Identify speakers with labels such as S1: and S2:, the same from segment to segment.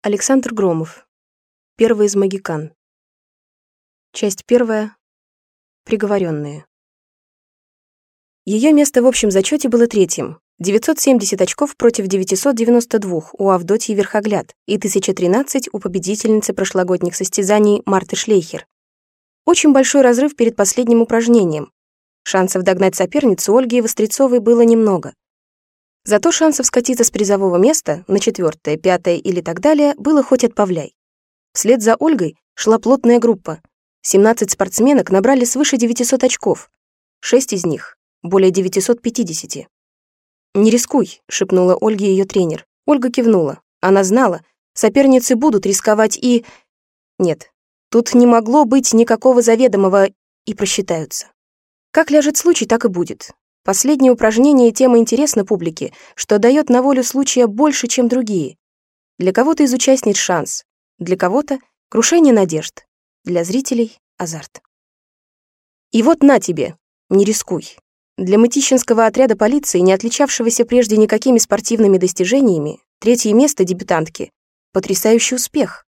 S1: Александр Громов. Первый из магикан. Часть первая. Приговоренные. Ее место в общем зачете было третьим. 970 очков против 992 у Авдотьи Верхогляд и 1013 у победительницы прошлогодних состязаний Марты Шлейхер. Очень большой разрыв перед последним упражнением. Шансов догнать соперницу Ольги Вострецовой было немного. Зато шансов скатиться с призового места на четвертое, пятое или так далее было хоть отпавляй. Вслед за Ольгой шла плотная группа. 17 спортсменок набрали свыше 900 очков. Шесть из них — более 950. «Не рискуй», — шепнула Ольге ее тренер. Ольга кивнула. Она знала, соперницы будут рисковать и... Нет, тут не могло быть никакого заведомого и просчитаются. Как ляжет случай, так и будет. Последнее упражнение тема интересна публике, что дает на волю случая больше, чем другие. Для кого-то из участниц шанс, для кого-то — крушение надежд, для зрителей — азарт. И вот на тебе, не рискуй. Для мытищинского отряда полиции, не отличавшегося прежде никакими спортивными достижениями, третье место дебютантки — потрясающий успех.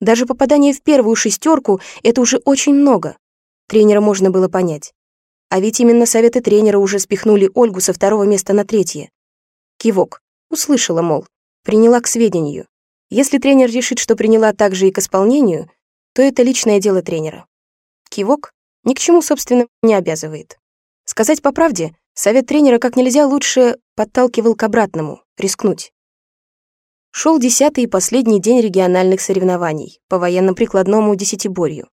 S1: Даже попадание в первую шестерку — это уже очень много. Тренера можно было понять. А ведь именно советы тренера уже спихнули Ольгу со второго места на третье. Кивок. Услышала, мол. Приняла к сведению. Если тренер решит, что приняла также и к исполнению, то это личное дело тренера. Кивок ни к чему, собственно, не обязывает. Сказать по правде, совет тренера как нельзя лучше подталкивал к обратному, рискнуть. Шел десятый и последний день региональных соревнований по военно-прикладному десятиборью.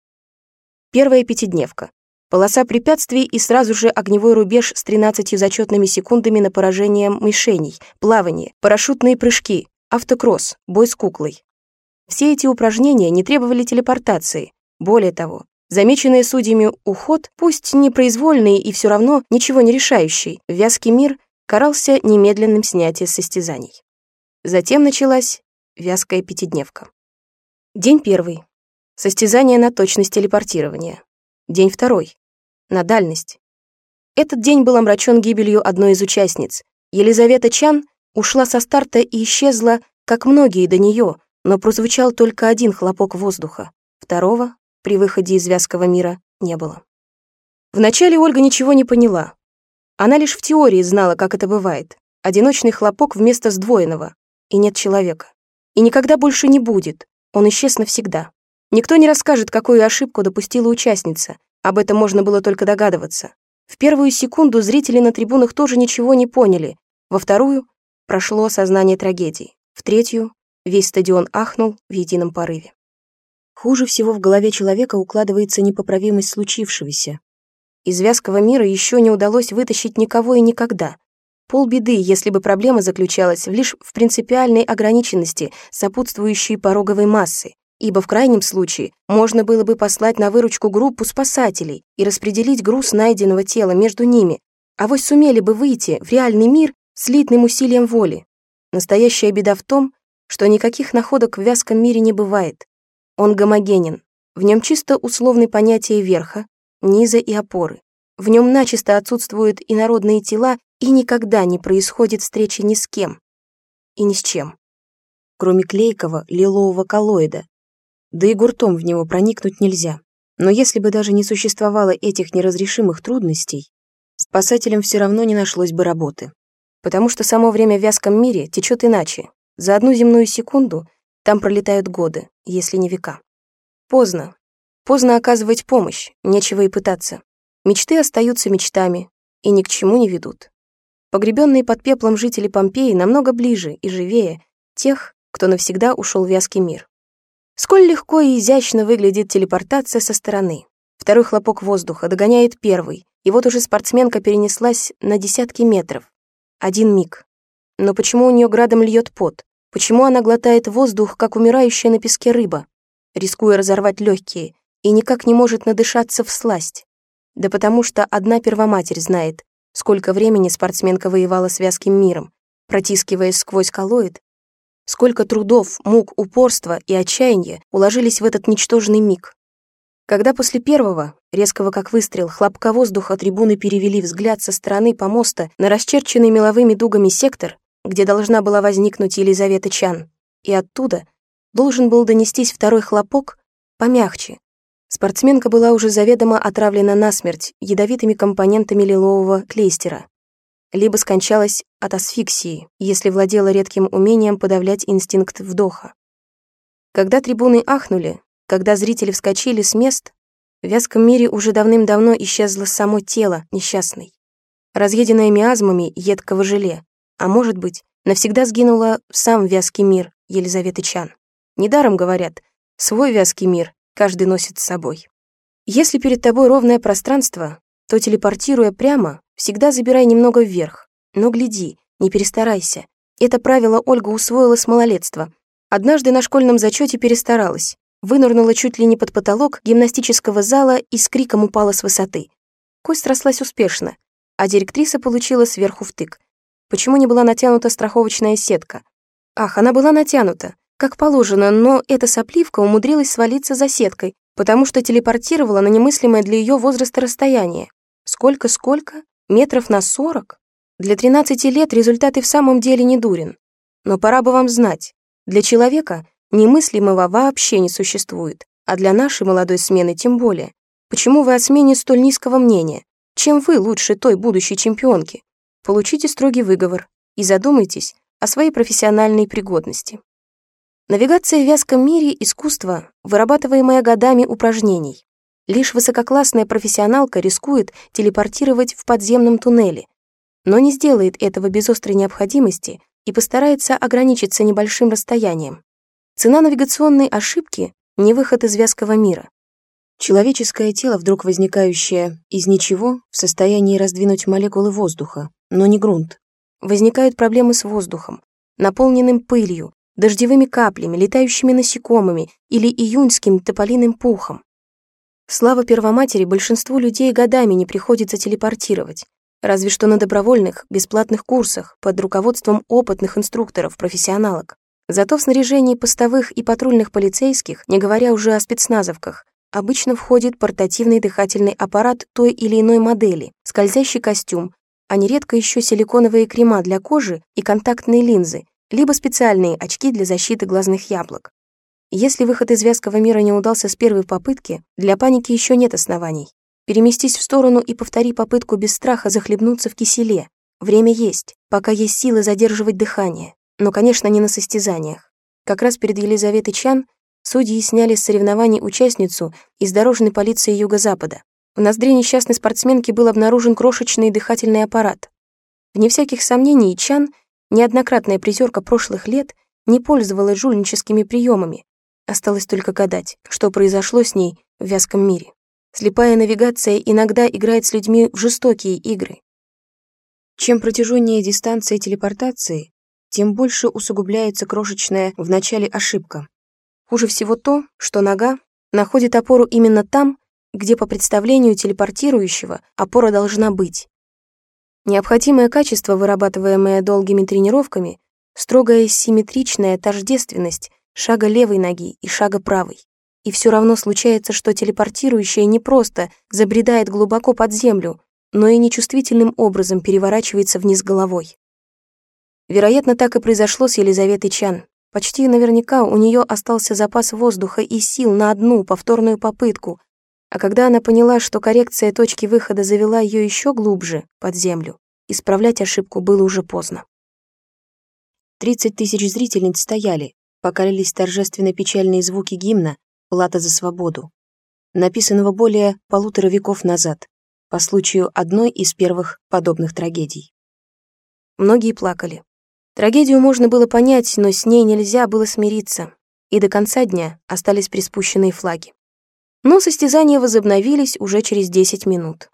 S1: Первая пятидневка. Полоса препятствий и сразу же огневой рубеж с 13 зачетными секундами на поражение мишеней, плавание, парашютные прыжки, автокросс, бой с куклой. Все эти упражнения не требовали телепортации. Более того, замеченный судьями уход, пусть непроизвольный и все равно ничего не решающий, вязкий мир карался немедленным снятием состязаний. Затем началась вязкая пятидневка. День первый. Состязание на точность телепортирования. День второй. На дальность. Этот день был омрачен гибелью одной из участниц. Елизавета Чан ушла со старта и исчезла, как многие до нее, но прозвучал только один хлопок воздуха. Второго, при выходе из вязкого мира, не было. Вначале Ольга ничего не поняла. Она лишь в теории знала, как это бывает. Одиночный хлопок вместо сдвоенного. И нет человека. И никогда больше не будет. Он исчез навсегда. Никто не расскажет, какую ошибку допустила участница. Об этом можно было только догадываться. В первую секунду зрители на трибунах тоже ничего не поняли. Во вторую прошло осознание трагедии. В третью весь стадион ахнул в едином порыве. Хуже всего в голове человека укладывается непоправимость случившегося. Из вязкого мира еще не удалось вытащить никого и никогда. Полбеды, если бы проблема заключалась лишь в принципиальной ограниченности сопутствующей пороговой массы, ибо в крайнем случае можно было бы послать на выручку группу спасателей и распределить груз найденного тела между ними, а вы сумели бы выйти в реальный мир слитным усилием воли. Настоящая беда в том, что никаких находок в вязком мире не бывает. Он гомогенен. В нем чисто условны понятия верха, низа и опоры. В нем начисто отсутствуют инородные тела и никогда не происходит встречи ни с кем и ни с чем, кроме клейкого лилового коллоида, да и гуртом в него проникнуть нельзя. Но если бы даже не существовало этих неразрешимых трудностей, спасателям все равно не нашлось бы работы. Потому что само время в вязком мире течет иначе. За одну земную секунду там пролетают годы, если не века. Поздно. Поздно оказывать помощь, нечего и пытаться. Мечты остаются мечтами и ни к чему не ведут. Погребенные под пеплом жители Помпеи намного ближе и живее тех, кто навсегда ушел в вязкий мир. Сколь легко и изящно выглядит телепортация со стороны. Второй хлопок воздуха догоняет первый, и вот уже спортсменка перенеслась на десятки метров. Один миг. Но почему у нее градом льет пот? Почему она глотает воздух, как умирающая на песке рыба, рискуя разорвать легкие, и никак не может надышаться в сласть? Да потому что одна первоматерь знает, сколько времени спортсменка воевала с вязким миром, протискиваясь сквозь коллоид Сколько трудов, мук, упорства и отчаяния уложились в этот ничтожный миг. Когда после первого, резкого как выстрел, хлопка воздуха трибуны перевели взгляд со стороны помоста на расчерченный меловыми дугами сектор, где должна была возникнуть Елизавета Чан, и оттуда должен был донестись второй хлопок помягче. Спортсменка была уже заведомо отравлена насмерть ядовитыми компонентами лилового клейстера. Либо скончалась от асфиксии, если владела редким умением подавлять инстинкт вдоха. Когда трибуны ахнули, когда зрители вскочили с мест, в вязком мире уже давным-давно исчезло само тело несчастной, разъеденное миазмами едкого желе, а может быть, навсегда сгинула сам вязкий мир Елизаветы Чан. Недаром говорят, свой вязкий мир каждый носит с собой. Если перед тобой ровное пространство, то, телепортируя прямо, всегда забирай немного вверх. Но гляди, не перестарайся. Это правило Ольга усвоила с малолетства. Однажды на школьном зачете перестаралась. Вынырнула чуть ли не под потолок гимнастического зала и с криком упала с высоты. Кость рослась успешно, а директриса получила сверху втык. Почему не была натянута страховочная сетка? Ах, она была натянута, как положено, но эта сопливка умудрилась свалиться за сеткой, потому что телепортировала на немыслимое для ее возраста расстояние. Сколько-сколько? Метров на сорок? Для 13 лет результат и в самом деле не дурен. Но пора бы вам знать, для человека немыслимого вообще не существует, а для нашей молодой смены тем более. Почему вы о смене столь низкого мнения? Чем вы лучше той будущей чемпионки? Получите строгий выговор и задумайтесь о своей профессиональной пригодности. Навигация в вязком мире – искусство, вырабатываемое годами упражнений. Лишь высококлассная профессионалка рискует телепортировать в подземном туннеле, но не сделает этого без острой необходимости и постарается ограничиться небольшим расстоянием. Цена навигационной ошибки – не выход из вязкого мира. Человеческое тело, вдруг возникающее из ничего, в состоянии раздвинуть молекулы воздуха, но не грунт. Возникают проблемы с воздухом, наполненным пылью, дождевыми каплями, летающими насекомыми или июньским тополиным пухом. Слава Первоматери большинству людей годами не приходится телепортировать, разве что на добровольных, бесплатных курсах под руководством опытных инструкторов-профессионалок. Зато в снаряжении постовых и патрульных полицейских, не говоря уже о спецназовках, обычно входит портативный дыхательный аппарат той или иной модели, скользящий костюм, а нередко еще силиконовые крема для кожи и контактные линзы, либо специальные очки для защиты глазных яблок. Если выход из вязкого мира не удался с первой попытки, для паники еще нет оснований. Переместись в сторону и повтори попытку без страха захлебнуться в киселе. Время есть, пока есть силы задерживать дыхание. Но, конечно, не на состязаниях. Как раз перед Елизаветой Чан Судьи сняли с соревнований участницу из дорожной полиции Юго-Запада. В ноздре несчастной спортсменки был обнаружен крошечный дыхательный аппарат. Вне всяких сомнений, Чан, неоднократная призерка прошлых лет, не пользовалась жульническими приемами. Осталось только гадать, что произошло с ней в вязком мире. Слепая навигация иногда играет с людьми в жестокие игры. Чем протяженнее дистанция телепортации, тем больше усугубляется крошечная в начале ошибка, Хуже всего то, что нога находит опору именно там, где по представлению телепортирующего опора должна быть. Необходимое качество, вырабатываемое долгими тренировками, строгая симметричная тождественность шага левой ноги и шага правой. И все равно случается, что телепортирующее не просто забредает глубоко под землю, но и нечувствительным образом переворачивается вниз головой. Вероятно, так и произошло с Елизаветой Чан. Почти наверняка у нее остался запас воздуха и сил на одну повторную попытку, а когда она поняла, что коррекция точки выхода завела ее еще глубже, под землю, исправлять ошибку было уже поздно. Тридцать тысяч зрительниц стояли, пока лились торжественно-печальные звуки гимна «Плата за свободу», написанного более полутора веков назад, по случаю одной из первых подобных трагедий. Многие плакали. Трагедию можно было понять, но с ней нельзя было смириться, и до конца дня остались приспущенные флаги. Но состязания возобновились уже через 10 минут.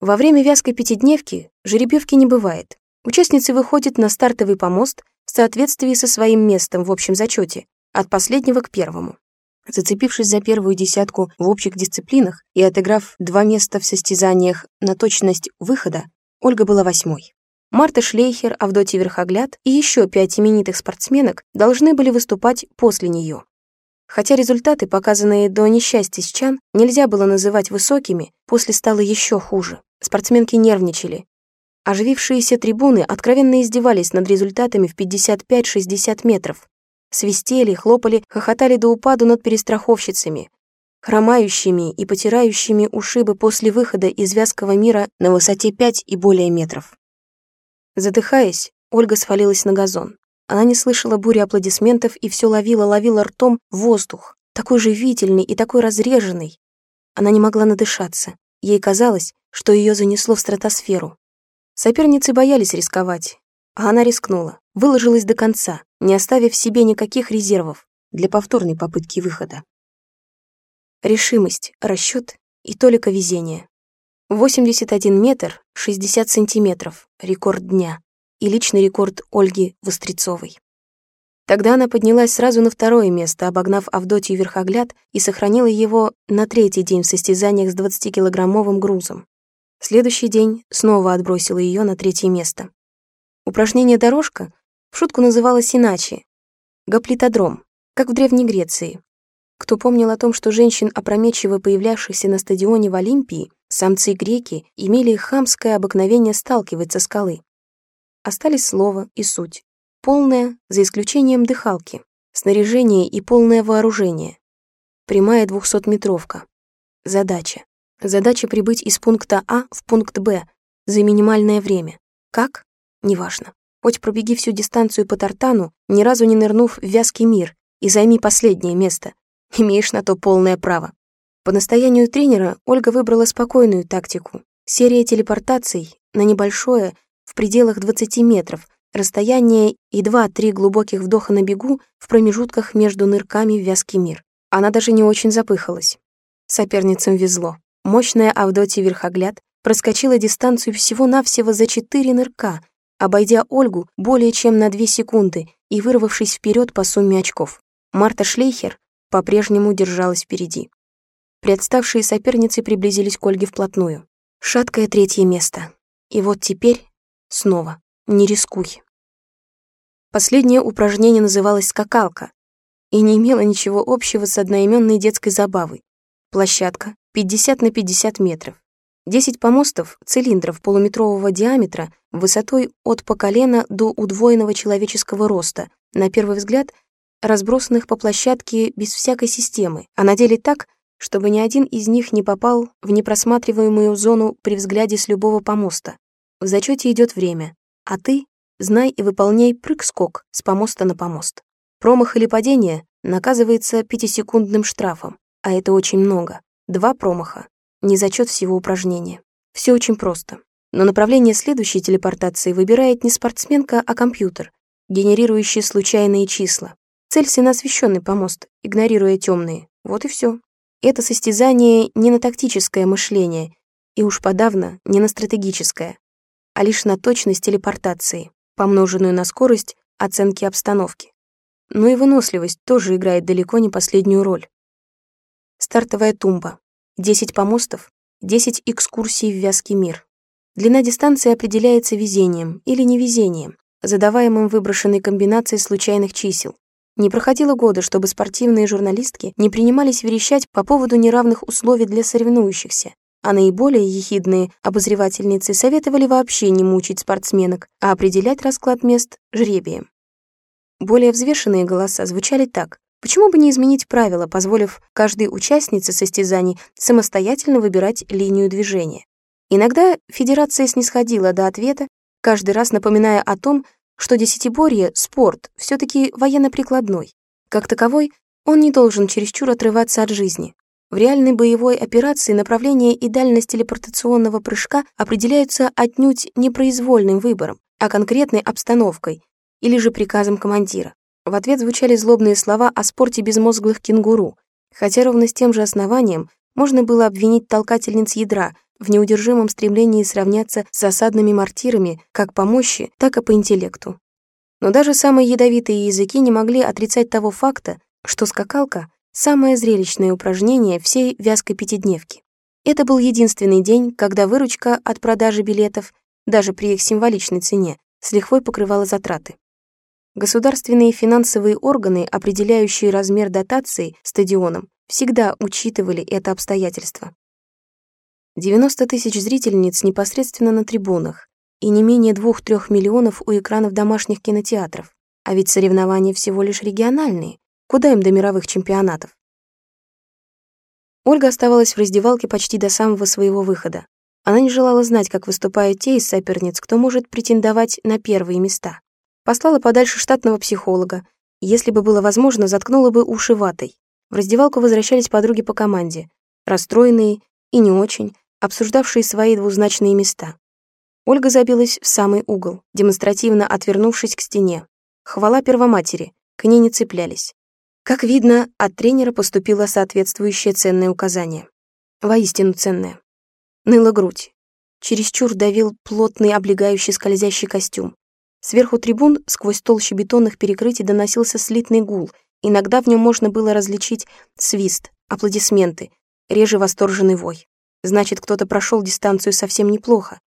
S1: Во время вязкой пятидневки жеребьевки не бывает. Участницы выходят на стартовый помост в соответствии со своим местом в общем зачете, от последнего к первому. Зацепившись за первую десятку в общих дисциплинах и отыграв два места в состязаниях на точность выхода, Ольга была восьмой. Марта Шлейхер, Авдотья Верхогляд и еще пять именитых спортсменок должны были выступать после нее. Хотя результаты, показанные до несчастья с Чан, нельзя было называть высокими, после стало еще хуже. Спортсменки нервничали. Оживившиеся трибуны откровенно издевались над результатами в 55-60 метров. свистели, хлопали, хохотали до упаду над перестраховщицами, хромающими и потирающими ушибы после выхода из вязкого мира на высоте 5 и более метров. Задыхаясь, Ольга свалилась на газон. Она не слышала бури аплодисментов и все ловила-ловила ртом воздух, такой живительный и такой разреженный. Она не могла надышаться. Ей казалось, что ее занесло в стратосферу. Соперницы боялись рисковать, а она рискнула, выложилась до конца, не оставив себе никаких резервов для повторной попытки выхода. Решимость, расчет и толика везения. 81 метр 60 сантиметров, рекорд дня и личный рекорд Ольги Вострецовой. Тогда она поднялась сразу на второе место, обогнав Авдотью Верхогляд и сохранила его на третий день в состязаниях с 20-килограммовым грузом. Следующий день снова отбросила ее на третье место. Упражнение «дорожка» в шутку называлось иначе — гаплитодром, как в Древней Греции. Кто помнил о том, что женщин, опрометчиво появлявшихся на стадионе в Олимпии, самцы-греки имели хамское обыкновение сталкивать со скалы, Остались слово и суть. Полное, за исключением дыхалки, снаряжение и полное вооружение. Прямая двухсотметровка. Задача. Задача прибыть из пункта А в пункт Б за минимальное время. Как? Неважно. Хоть пробеги всю дистанцию по тартану, ни разу не нырнув в вязкий мир, и займи последнее место. Имеешь на то полное право. По настоянию тренера Ольга выбрала спокойную тактику. Серия телепортаций на небольшое, в пределах 20 метров, расстояние и 2-3 глубоких вдоха на бегу в промежутках между нырками в вязкий мир. Она даже не очень запыхалась. Соперницам везло. Мощная Авдотья Верхогляд проскочила дистанцию всего-навсего за 4 нырка, обойдя Ольгу более чем на 2 секунды и вырвавшись вперед по сумме очков. Марта Шлейхер по-прежнему держалась впереди. Представшие соперницы приблизились к Ольге вплотную. Шаткое третье место. И вот теперь Снова. Не рискуй. Последнее упражнение называлось «скакалка» и не имело ничего общего с одноименной детской забавой. Площадка 50 на 50 метров. 10 помостов, цилиндров полуметрового диаметра, высотой от по колено до удвоенного человеческого роста, на первый взгляд, разбросанных по площадке без всякой системы, а на деле так, чтобы ни один из них не попал в непросматриваемую зону при взгляде с любого помоста. В зачете идет время, а ты знай и выполняй прыг-скок с помоста на помост. Промах или падение наказывается пятисекундным штрафом, а это очень много. Два промаха, не зачет всего упражнения. Все очень просто. Но направление следующей телепортации выбирает не спортсменка, а компьютер, генерирующий случайные числа. Целься на освещенный помост, игнорируя темные. Вот и все. Это состязание не на тактическое мышление, и уж подавно не на стратегическое, а лишь на точность телепортации, помноженную на скорость оценки обстановки. Но и выносливость тоже играет далеко не последнюю роль. Стартовая тумба. 10 помостов, 10 экскурсий в вязкий мир. Длина дистанции определяется везением или невезением, задаваемым выброшенной комбинацией случайных чисел. Не проходило года, чтобы спортивные журналистки не принимались верещать по поводу неравных условий для соревнующихся, а наиболее ехидные обозревательницы советовали вообще не мучить спортсменок, а определять расклад мест жребием. Более взвешенные голоса звучали так. Почему бы не изменить правила, позволив каждой участнице состязаний самостоятельно выбирать линию движения? Иногда федерация снисходила до ответа, каждый раз напоминая о том, что десятиборье — спорт, все таки военно-прикладной. Как таковой, он не должен чересчур отрываться от жизни. В реальной боевой операции направление и дальность телепортационного прыжка определяются отнюдь не произвольным выбором, а конкретной обстановкой или же приказом командира. В ответ звучали злобные слова о спорте безмозглых кенгуру, хотя ровно с тем же основанием можно было обвинить толкательниц ядра в неудержимом стремлении сравняться с осадными мортирами как по мощи, так и по интеллекту. Но даже самые ядовитые языки не могли отрицать того факта, что скакалка Самое зрелищное упражнение всей вязкой пятидневки. Это был единственный день, когда выручка от продажи билетов, даже при их символичной цене, с лихвой покрывала затраты. Государственные финансовые органы, определяющие размер дотации стадионам, всегда учитывали это обстоятельство. 90 тысяч зрительниц непосредственно на трибунах и не менее 2-3 миллионов у экранов домашних кинотеатров. А ведь соревнования всего лишь региональные. Куда им до мировых чемпионатов? Ольга оставалась в раздевалке почти до самого своего выхода. Она не желала знать, как выступают те из соперниц, кто может претендовать на первые места. Послала подальше штатного психолога. Если бы было возможно, заткнула бы уши ватой. В раздевалку возвращались подруги по команде, расстроенные и не очень, обсуждавшие свои двузначные места. Ольга забилась в самый угол, демонстративно отвернувшись к стене. Хвала Первоматери, к ней не цеплялись. Как видно, от тренера поступило соответствующее ценное указание. Воистину ценное. Ныла грудь. Чересчур давил плотный облегающий скользящий костюм. Сверху трибун сквозь толщи бетонных перекрытий доносился слитный гул. Иногда в нем можно было различить свист, аплодисменты, реже восторженный вой. Значит, кто-то прошел дистанцию совсем неплохо.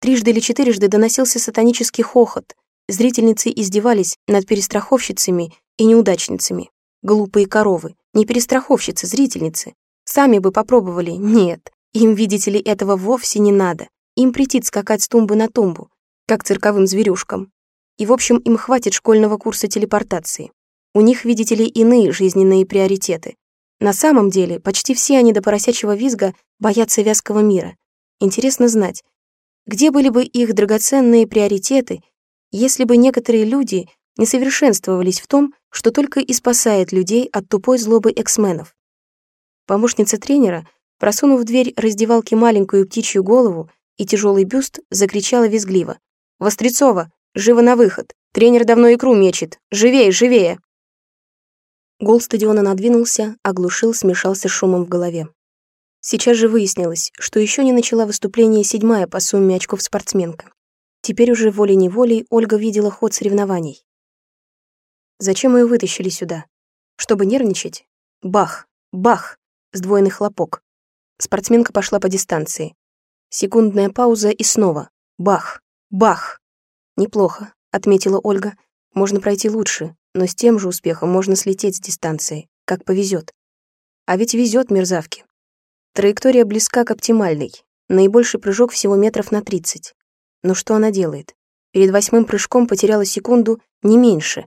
S1: Трижды или четырежды доносился сатанический хохот. Зрительницы издевались над перестраховщицами и неудачницами. Глупые коровы. Не перестраховщицы, зрительницы. Сами бы попробовали. Нет. Им, видите ли, этого вовсе не надо. Им претит скакать с тумбы на тумбу, как цирковым зверюшкам. И, в общем, им хватит школьного курса телепортации. У них, видите ли, иные жизненные приоритеты. На самом деле, почти все они до поросячьего визга боятся вязкого мира. Интересно знать, где были бы их драгоценные приоритеты, если бы некоторые люди не совершенствовались в том, что только и спасает людей от тупой злобы эксменов. Помощница тренера, просунув в дверь раздевалки маленькую птичью голову и тяжелый бюст, закричала визгливо. «Вострецова, живо на выход! Тренер давно икру мечет! Живее, живее!» Гол стадиона надвинулся, оглушил, смешался шумом в голове. Сейчас же выяснилось, что еще не начала выступление седьмая по сумме очков спортсменка. Теперь уже волей-неволей Ольга видела ход соревнований. Зачем ее вытащили сюда? Чтобы нервничать? Бах! Бах! Сдвоенный хлопок. Спортсменка пошла по дистанции. Секундная пауза и снова. Бах! Бах! Неплохо, отметила Ольга. Можно пройти лучше, но с тем же успехом можно слететь с дистанции, как повезет. А ведь везет мерзавки. Траектория близка к оптимальной. Наибольший прыжок всего метров на 30. Но что она делает? Перед восьмым прыжком потеряла секунду не меньше,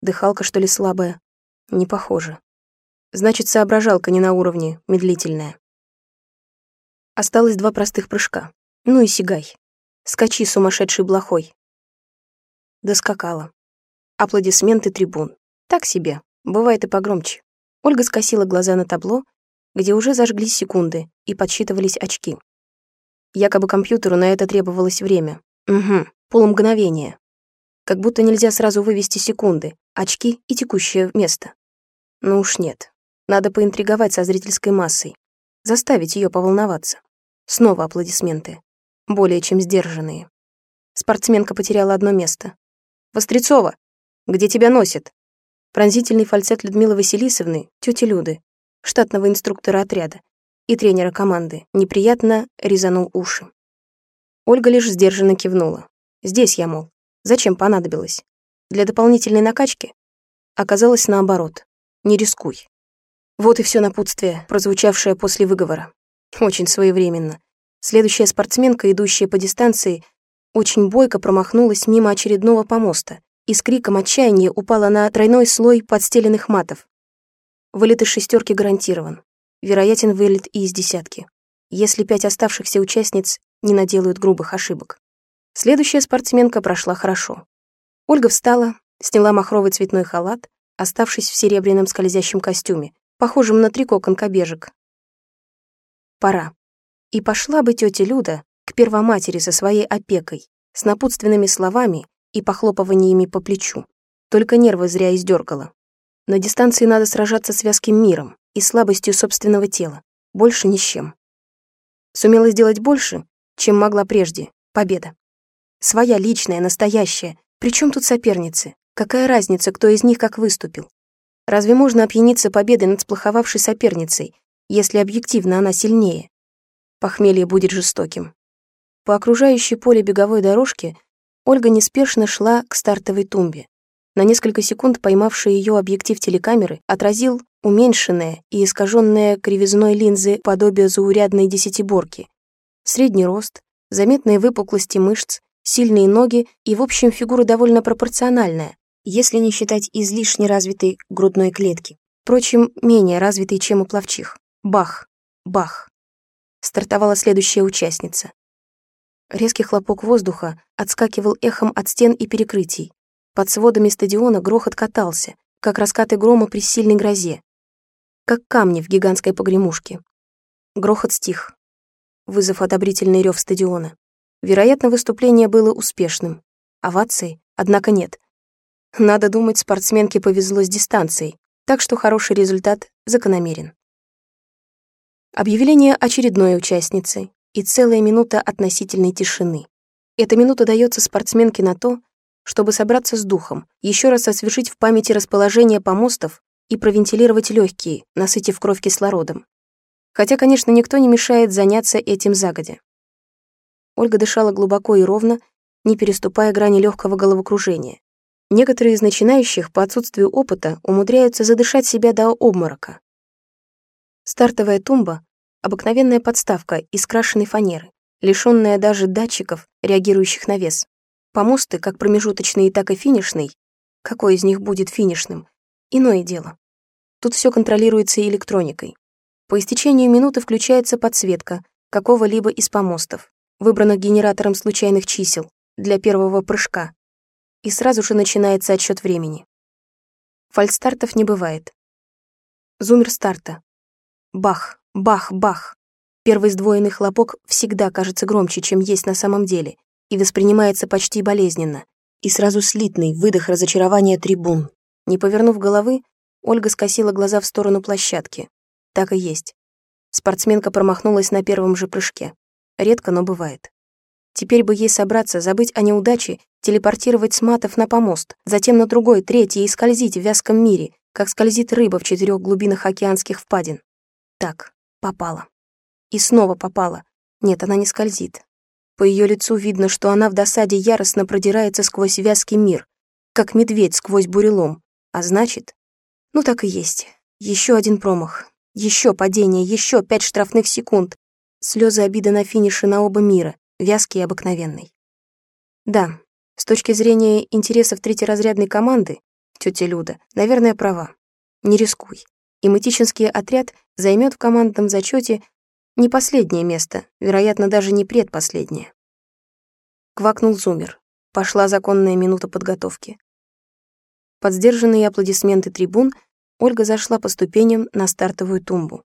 S1: Дыхалка, что ли, слабая? Не похоже. Значит, соображалка не на уровне, медлительная. Осталось два простых прыжка. Ну и сигай. Скачи, сумасшедший блохой. Доскакала. Аплодисменты трибун. Так себе. Бывает и погромче. Ольга скосила глаза на табло, где уже зажглись секунды и подсчитывались очки. Якобы компьютеру на это требовалось время. Угу, полмгновения. Как будто нельзя сразу вывести секунды, очки и текущее место. Ну уж нет. Надо поинтриговать со зрительской массой. Заставить ее поволноваться. Снова аплодисменты. Более чем сдержанные. Спортсменка потеряла одно место. «Вострецова! Где тебя носит?» Пронзительный фальцет Людмилы Василисовны, тети Люды, штатного инструктора отряда и тренера команды, неприятно резанул уши. Ольга лишь сдержанно кивнула. «Здесь я, мол. Зачем понадобилось? Для дополнительной накачки? Оказалось наоборот. Не рискуй. Вот и все напутствие, прозвучавшее после выговора. Очень своевременно. Следующая спортсменка, идущая по дистанции, очень бойко промахнулась мимо очередного помоста и с криком отчаяния упала на тройной слой подстеленных матов. Вылет из шестерки гарантирован. Вероятен вылет и из десятки. Если пять оставшихся участниц не наделают грубых ошибок. Следующая спортсменка прошла хорошо. Ольга встала, сняла махровый цветной халат, оставшись в серебряном скользящем костюме, похожем на трико конкобежек. Пора. И пошла бы тетя Люда к первоматери со своей опекой, с напутственными словами и похлопываниями по плечу. Только нервы зря издергала. На дистанции надо сражаться с вязким миром и слабостью собственного тела. Больше ни с чем. Сумела сделать больше, чем могла прежде. Победа. Своя личная, настоящая, причем тут соперницы? Какая разница, кто из них как выступил? Разве можно опьяниться победой над сплоховавшей соперницей, если объективно она сильнее? Похмелье будет жестоким. По окружающей поле беговой дорожки Ольга неспешно шла к стартовой тумбе. На несколько секунд поймавший ее объектив телекамеры отразил уменьшенное и искаженное кривизной линзы подобие заурядной десятиборки. Средний рост, заметные выпуклости мышц, сильные ноги и, в общем, фигура довольно пропорциональная, если не считать излишне развитой грудной клетки. Впрочем, менее развитой, чем у пловчих. Бах, бах. Стартовала следующая участница. Резкий хлопок воздуха отскакивал эхом от стен и перекрытий. Под сводами стадиона грохот катался, как раскаты грома при сильной грозе, как камни в гигантской погремушке. Грохот стих, вызов одобрительный рев стадиона. Вероятно, выступление было успешным. Овации, однако, нет. Надо думать, спортсменке повезло с дистанцией, так что хороший результат закономерен. Объявление очередной участницы и целая минута относительной тишины. Эта минута дается спортсменке на то, чтобы собраться с духом, еще раз освежить в памяти расположение помостов и провентилировать легкие, насытив кровь кислородом. Хотя, конечно, никто не мешает заняться этим загодя. Ольга дышала глубоко и ровно, не переступая грани легкого головокружения. Некоторые из начинающих по отсутствию опыта умудряются задышать себя до обморока. Стартовая тумба — обыкновенная подставка из крашеной фанеры, лишённая даже датчиков, реагирующих на вес. Помосты, как промежуточный, так и финишный, какой из них будет финишным, иное дело. Тут все контролируется электроникой. По истечению минуты включается подсветка какого-либо из помостов, выбранных генератором случайных чисел, для первого прыжка, и сразу же начинается отсчет времени. Фальстартов не бывает. Зумер старта. Бах, бах, бах. Первый сдвоенный хлопок всегда кажется громче, чем есть на самом деле, и воспринимается почти болезненно. И сразу слитный выдох разочарования трибун. Не повернув головы, Ольга скосила глаза в сторону площадки. Так и есть. Спортсменка промахнулась на первом же прыжке. Редко, но бывает. Теперь бы ей собраться, забыть о неудаче, телепортировать с матов на помост, затем на другой, третий и скользить в вязком мире, как скользит рыба в четырех глубинах океанских впадин. Так, попала. И снова попала. Нет, она не скользит. По ее лицу видно, что она в досаде яростно продирается сквозь вязкий мир, как медведь сквозь бурелом. А значит... Ну так и есть. Еще один промах. Еще падение, еще пять штрафных секунд. Слезы обиды на финише на оба мира вязкий и обыкновенный. Да, с точки зрения интересов третьеразрядной команды, тетя Люда, наверное, права. Не рискуй. И отряд займет в командном зачете не последнее место, вероятно, даже не предпоследнее. Квакнул Зумер. Пошла законная минута подготовки. Под сдержанные аплодисменты трибун Ольга зашла по ступеням на стартовую тумбу.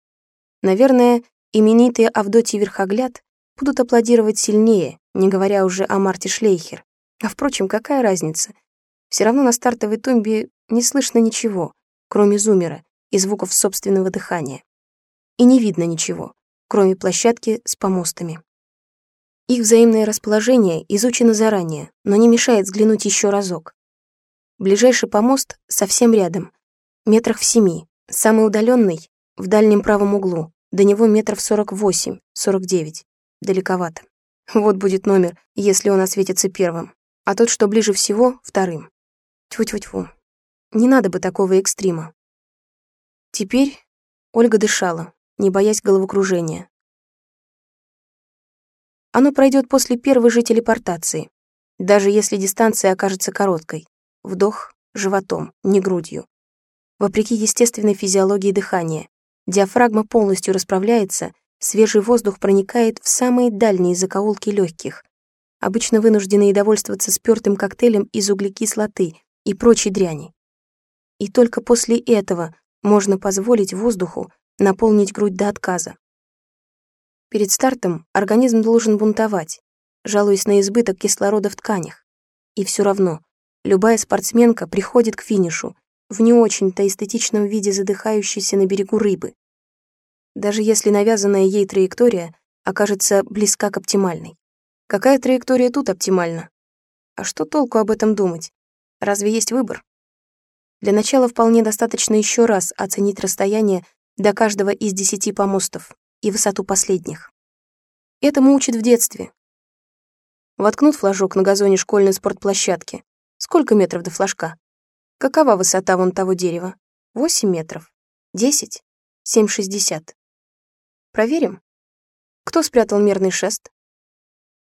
S1: Наверное, именитый Авдотья Верхогляд будут аплодировать сильнее, не говоря уже о Марте Шлейхер. А впрочем, какая разница? Все равно на стартовой тумбе не слышно ничего, кроме зумера и звуков собственного дыхания. И не видно ничего, кроме площадки с помостами. Их взаимное расположение изучено заранее, но не мешает взглянуть еще разок. Ближайший помост совсем рядом, метрах в семи, самый удаленный в дальнем правом углу, до него метров сорок восемь, сорок девять далековато. Вот будет номер, если он осветится первым, а тот, что ближе всего, вторым. Тьфу-тьфу-тьфу. Не надо бы такого экстрима. Теперь Ольга дышала, не боясь головокружения. Оно пройдет после первой же телепортации, даже если дистанция окажется короткой. Вдох животом, не грудью. Вопреки естественной физиологии дыхания, диафрагма полностью расправляется Свежий воздух проникает в самые дальние закоулки легких, обычно вынужденные довольствоваться спёртым коктейлем из углекислоты и прочей дряни. И только после этого можно позволить воздуху наполнить грудь до отказа. Перед стартом организм должен бунтовать, жалуясь на избыток кислорода в тканях. И все равно любая спортсменка приходит к финишу в не очень-то эстетичном виде задыхающейся на берегу рыбы даже если навязанная ей траектория окажется близка к оптимальной. Какая траектория тут оптимальна? А что толку об этом думать? Разве есть выбор? Для начала вполне достаточно еще раз оценить расстояние до каждого из десяти помостов и высоту последних. Этому учат в детстве. Воткнут флажок на газоне школьной спортплощадки. Сколько метров до флажка? Какова высота вон того дерева? Восемь метров? Десять? Семь шестьдесят? Проверим. Кто спрятал мерный шест?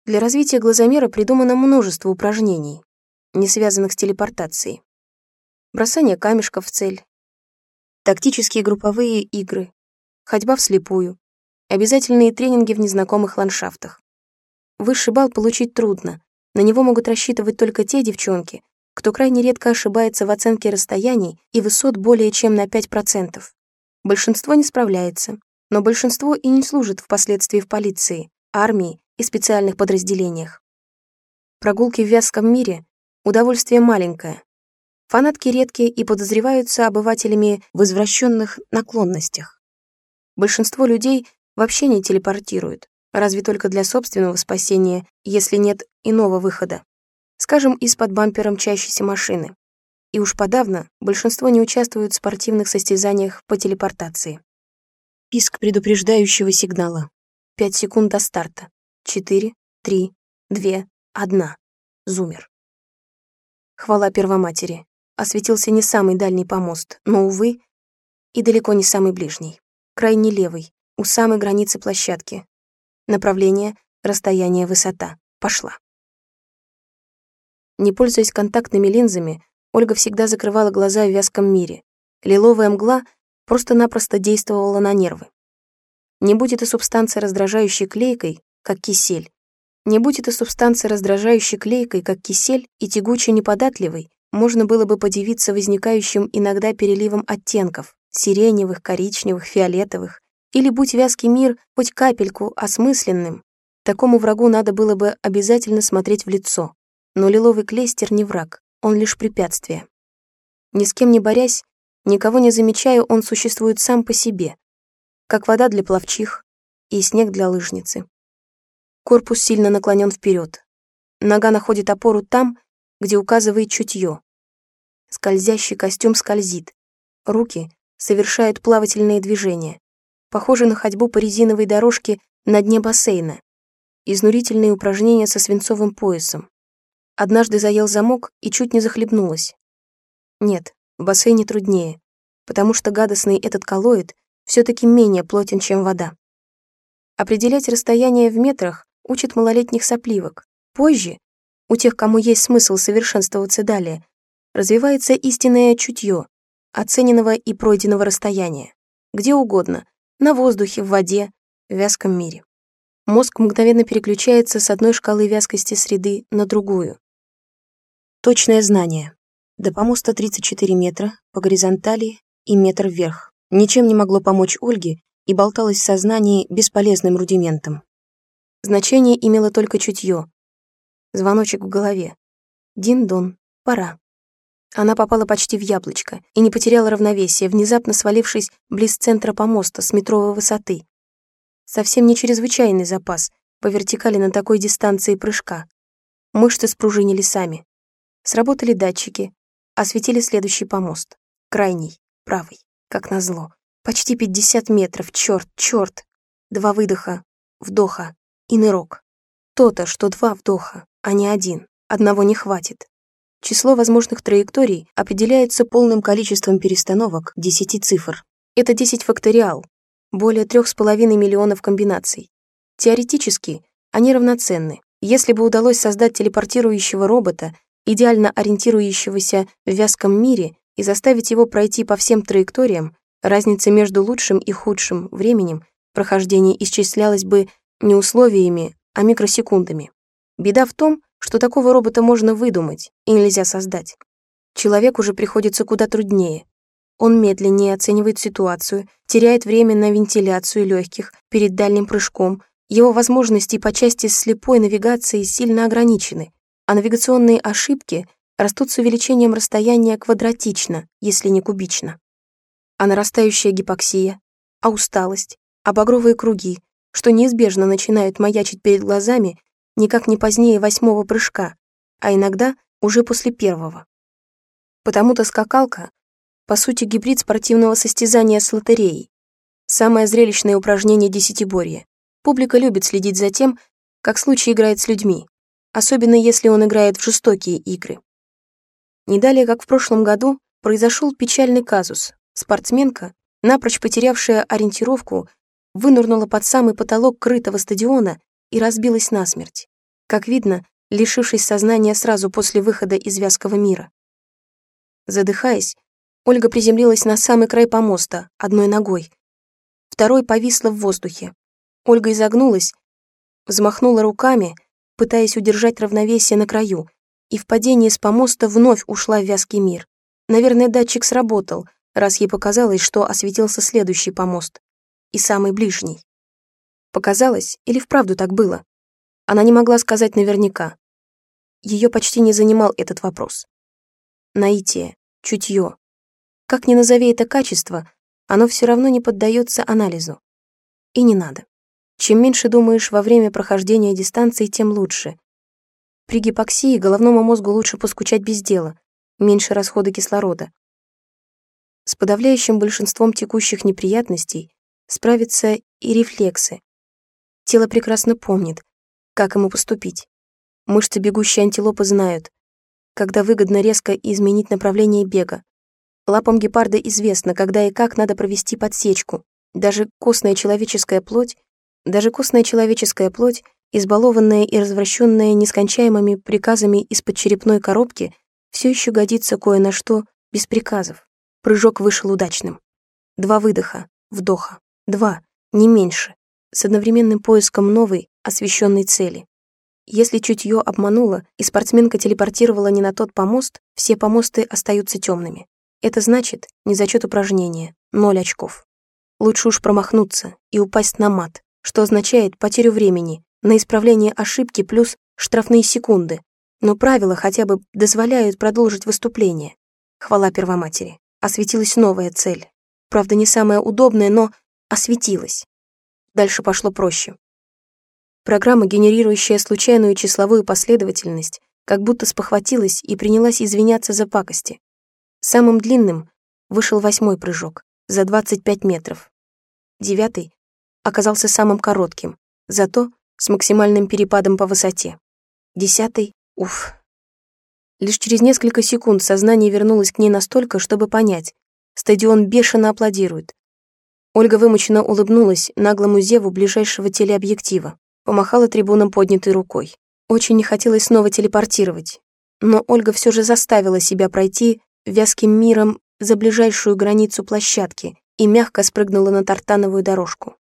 S1: Для развития глазомера придумано множество упражнений, не связанных с телепортацией. бросание камешков в цель, тактические групповые игры, ходьба вслепую, обязательные тренинги в незнакомых ландшафтах. Высший балл получить трудно, на него могут рассчитывать только те девчонки, кто крайне редко ошибается в оценке расстояний и высот более чем на 5%. Большинство не справляется, но большинство и не служит впоследствии в полиции, армии и специальных подразделениях. Прогулки в вязком мире – удовольствие маленькое. Фанатки редкие и подозреваются обывателями в извращенных наклонностях. Большинство людей вообще не телепортируют, разве только для собственного спасения, если нет иного выхода. Скажем, из-под бампера мчащейся машины. И уж подавно большинство не участвуют в спортивных состязаниях по телепортации. Писк предупреждающего сигнала. Пять секунд до старта. Четыре, три, две, одна. Зумер. Хвала Первоматери. Осветился не самый дальний помост, но, увы, и далеко не самый ближний. Крайне левый, у самой границы площадки. Направление, расстояние, высота. Пошла. Не пользуясь контактными линзами, Ольга всегда закрывала глаза в вязком мире. Лиловая мгла просто-напросто действовала на нервы. Не будь эта субстанция раздражающей клейкой, как кисель, не будь эта субстанция раздражающей клейкой, как кисель, и тягуче неподатливой, можно было бы подивиться возникающим иногда переливом оттенков — сиреневых, коричневых, фиолетовых, или будь вязкий мир хоть капельку осмысленным, такому врагу надо было бы обязательно смотреть в лицо. Но лиловый клейстер не враг, он лишь препятствие. Ни с кем не борясь, никого не замечая, он существует сам по себе, как вода для пловчих и снег для лыжницы. Корпус сильно наклонен вперед. Нога находит опору там, где указывает чутье. Скользящий костюм скользит. Руки совершают плавательные движения. Похоже на ходьбу по резиновой дорожке на дне бассейна. Изнурительные упражнения со свинцовым поясом. Однажды заел замок и чуть не захлебнулась. Нет, в бассейне труднее, потому что гадостный этот коллоид все таки менее плотен, чем вода. Определять расстояние в метрах учат малолетних сопливок. Позже, у тех, кому есть смысл совершенствоваться далее, развивается истинное чутье оцененного и пройденного расстояния. Где угодно, на воздухе, в воде, в вязком мире. Мозг мгновенно переключается с одной шкалы вязкости среды на другую. Точное знание. До помоста 34 метра, по горизонтали и метр вверх. Ничем не могло помочь Ольге и болталось в сознании бесполезным рудиментом. Значение имело только чутье. Звоночек в голове. Дин-дон, пора. Она попала почти в яблочко и не потеряла равновесие, внезапно свалившись близ центра помоста с метровой высоты. Совсем не чрезвычайный запас по вертикали на такой дистанции прыжка. Мышцы спружинили сами. Сработали датчики, осветили следующий помост. Крайний, правый, как назло. Почти 50 метров, черт, черт. Два выдоха, вдоха и нырок. То-то, что два вдоха, а не один. Одного не хватит. Число возможных траекторий определяется полным количеством перестановок 10 цифр. Это 10 факториал, более 3,5 миллионов комбинаций. Теоретически они равноценны. Если бы удалось создать телепортирующего робота идеально ориентирующегося в вязком мире и заставить его пройти по всем траекториям, разница между лучшим и худшим временем прохождения исчислялась бы не условиями, а микросекундами. Беда в том, что такого робота можно выдумать и нельзя создать. Человек уже приходится куда труднее. Он медленнее оценивает ситуацию, теряет время на вентиляцию легких перед дальним прыжком, его возможности по части слепой навигации сильно ограничены, а навигационные ошибки растут с увеличением расстояния квадратично, если не кубично. А нарастающая гипоксия, а усталость, а багровые круги, что неизбежно начинают маячить перед глазами никак не позднее восьмого прыжка, а иногда уже после первого. Потому-то скакалка, по сути, гибрид спортивного состязания с лотереей. Самое зрелищное упражнение десятиборья. Публика любит следить за тем, как случай играет с людьми, особенно если он играет в жестокие игры. Не далее, как в прошлом году, произошел печальный казус. Спортсменка, напрочь потерявшая ориентировку, вынырнула под самый потолок крытого стадиона и разбилась насмерть. Как видно, лишившись сознания сразу после выхода из вязкого мира. Задыхаясь, Ольга приземлилась на самый край помоста, одной ногой. Второй повисла в воздухе. Ольга изогнулась, взмахнула руками, пытаясь удержать равновесие на краю, и в падении с помоста вновь ушла в вязкий мир. Наверное, датчик сработал, раз ей показалось, что осветился следующий помост. И самый ближний. Показалось, или вправду так было? Она не могла сказать наверняка. Ее почти не занимал этот вопрос. Наитие, чутье. Как ни назови это качество, оно все равно не поддается анализу. И не надо. Чем меньше думаешь во время прохождения дистанции, тем лучше. При гипоксии головному мозгу лучше поскучать без дела, меньше расхода кислорода. С подавляющим большинством текущих неприятностей справятся и рефлексы. Тело прекрасно помнит, как ему поступить. Мышцы бегущей антилопы знают, когда выгодно резко изменить направление бега. Лапам гепарда известно, когда и как надо провести подсечку. Даже костная человеческая плоть, даже костная человеческая плоть, избалованная и развращенная нескончаемыми приказами из-под черепной коробки, все еще годится кое на что без приказов. Прыжок вышел удачным. Два выдоха, вдоха, два, не меньше, с одновременным поиском новой, освещенной цели. Если чутье обмануло, и спортсменка телепортировала не на тот помост, все помосты остаются темными. Это значит, не зачет упражнения, ноль очков. Лучше уж промахнуться и упасть на мат, что означает потерю времени на исправление ошибки плюс штрафные секунды, но правила хотя бы дозволяют продолжить выступление. Хвала Первоматери. Осветилась новая цель. Правда, не самая удобная, но осветилась. Дальше пошло проще. Программа, генерирующая случайную числовую последовательность, как будто спохватилась и принялась извиняться за пакости. Самым длинным вышел восьмой прыжок, за 25 метров. Девятый оказался самым коротким, зато с максимальным перепадом по высоте. Десятый Уф. Лишь через несколько секунд сознание вернулось к ней настолько, чтобы понять. Стадион бешено аплодирует. Ольга вымученно улыбнулась наглому зеву ближайшего телеобъектива, помахала трибунам поднятой рукой. Очень не хотелось снова телепортировать, но Ольга все же заставила себя пройти вязким миром за ближайшую границу площадки и мягко спрыгнула на тартановую дорожку.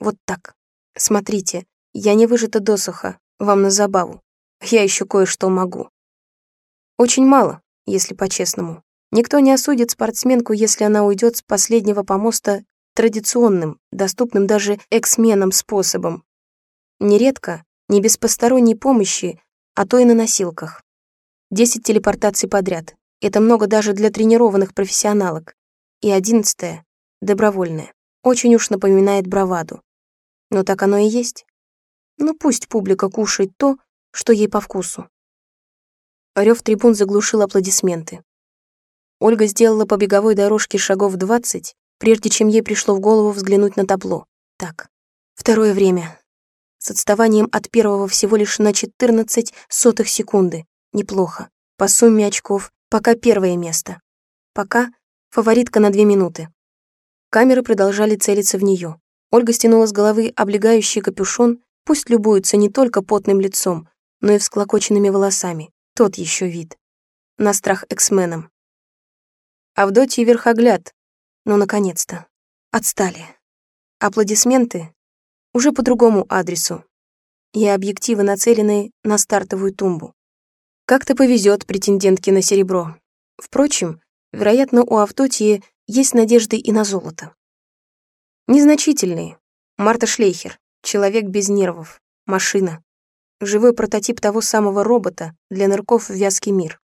S1: Вот так. Смотрите, я не выжата досуха, вам на забаву. Я еще кое-что могу. Очень мало, если по-честному. Никто не осудит спортсменку, если она уйдет с последнего помоста традиционным, доступным даже эксменам способом. Нередко, не без посторонней помощи, а то и на носилках. Десять телепортаций подряд. Это много даже для тренированных профессионалок. И одиннадцатое — добровольное. Очень уж напоминает браваду. Но так оно и есть. Ну пусть публика кушает то, что ей по вкусу. Рев трибун заглушил аплодисменты. Ольга сделала по беговой дорожке шагов двадцать, прежде чем ей пришло в голову взглянуть на табло. Так, второе время. С отставанием от первого всего лишь на 14 сотых секунды. Неплохо. По сумме очков пока первое место. Пока фаворитка на две минуты. Камеры продолжали целиться в нее. Ольга стянула с головы облегающий капюшон, пусть любуется не только потным лицом, но и всклокоченными волосами. Тот еще вид. На страх эксменам. Авдотья верхогляд. Ну, наконец-то. Отстали. Аплодисменты уже по другому адресу. И объективы нацелены на стартовую тумбу. Как-то повезет претендентке на серебро. Впрочем, вероятно, у Авдотьи есть надежды и на золото. Незначительные. Марта Шлейхер. Человек без нервов. Машина. Живой прототип того самого робота для нырков в вязкий мир.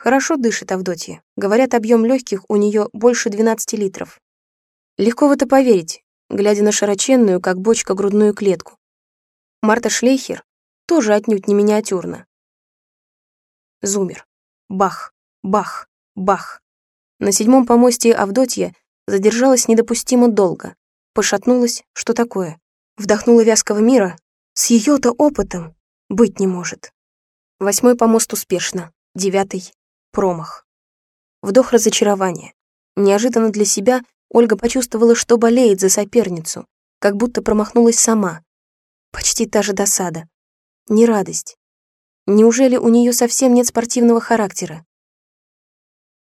S1: Хорошо дышит Авдотья. Говорят, объем легких у нее больше 12 литров. Легко в это поверить, глядя на широченную, как бочка, грудную клетку. Марта Шлейхер тоже отнюдь не миниатюрна. Зумер. Бах, бах, бах. На седьмом помосте Авдотья задержалась недопустимо долго. Пошатнулась, что такое? Вдохнула вязкого мира. С ее-то опытом быть не может. Восьмой помост успешно. Девятый — промах. Вдох разочарования. Неожиданно для себя Ольга почувствовала, что болеет за соперницу, как будто промахнулась сама. Почти та же досада. Не радость. Неужели у нее совсем нет спортивного характера?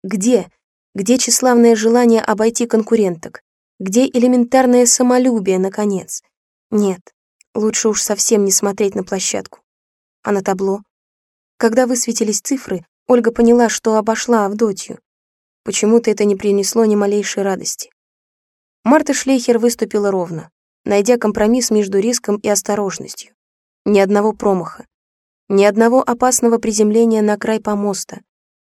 S1: Где? Где тщеславное желание обойти конкуренток? Где элементарное самолюбие, наконец? Нет, лучше уж совсем не смотреть на площадку. А на табло? Когда высветились цифры, Ольга поняла, что обошла Авдотью. Почему-то это не принесло ни малейшей радости. Марта Шлейхер выступила ровно, найдя компромисс между риском и осторожностью. Ни одного промаха, ни одного опасного приземления на край помоста.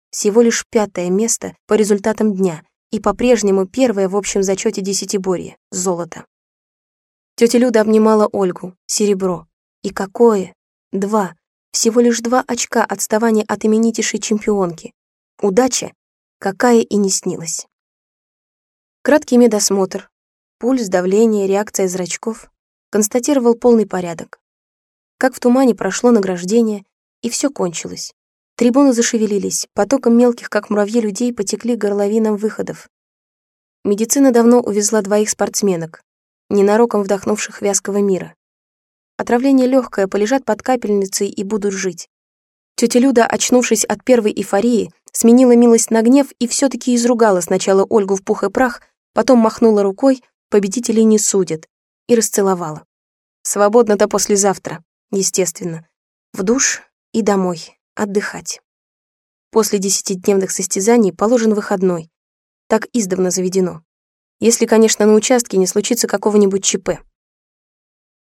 S1: Всего лишь пятое место по результатам дня и по-прежнему первое в общем зачете десятиборья — золото. Тетя Люда обнимала Ольгу, серебро. И какое? Два. Всего лишь два очка отставания от именитейшей чемпионки. Удача, какая и не снилась. Краткий медосмотр, пульс, давление, реакция зрачков констатировал полный порядок. Как в тумане прошло награждение, и все кончилось. Трибуны зашевелились, потоком мелких, как муравьи, людей потекли горловинам выходов. Медицина давно увезла двоих спортсменок, ненароком вдохнувших вязкого мира. Отравление легкое, полежат под капельницей и будут жить. Тетя Люда, очнувшись от первой эйфории, сменила милость на гнев и все таки изругала сначала Ольгу в пух и прах, потом махнула рукой, победителей не судят, и расцеловала. Свободно-то послезавтра, естественно. В душ и домой, отдыхать. После десятидневных состязаний положен выходной. Так издавна заведено. Если, конечно, на участке не случится какого-нибудь ЧП.